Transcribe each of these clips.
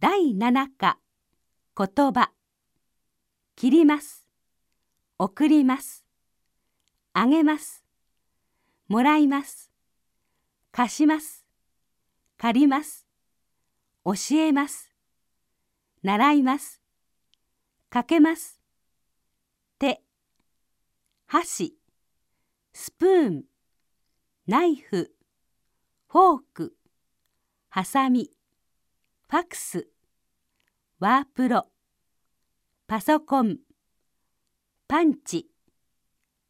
第七課。言葉。切ります。送ります。あげます。もらいます。貸します。借ります。教えます。習います。かけます。手。箸。スプーン。ナイフ。フォーク。ハサミ。ファクスワープロパソコンパンチ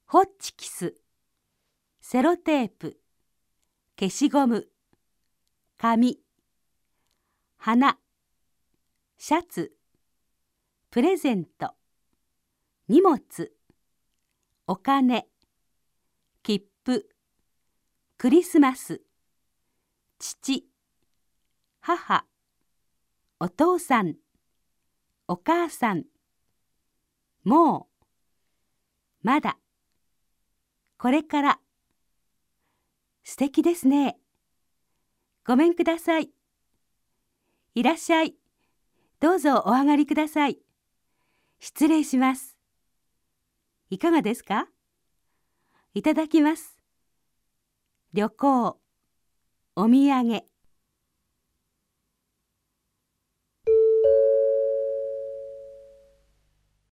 ホッチキスセロテープ消しゴム紙花シャツプレゼント荷物お金切符クリスマス父母。お父さんお母さんもうまだこれから素敵ですね。ごめんください。いらっしゃい。どうぞお上がりください。失礼します。いかがですか？いただきます。旅行お土産。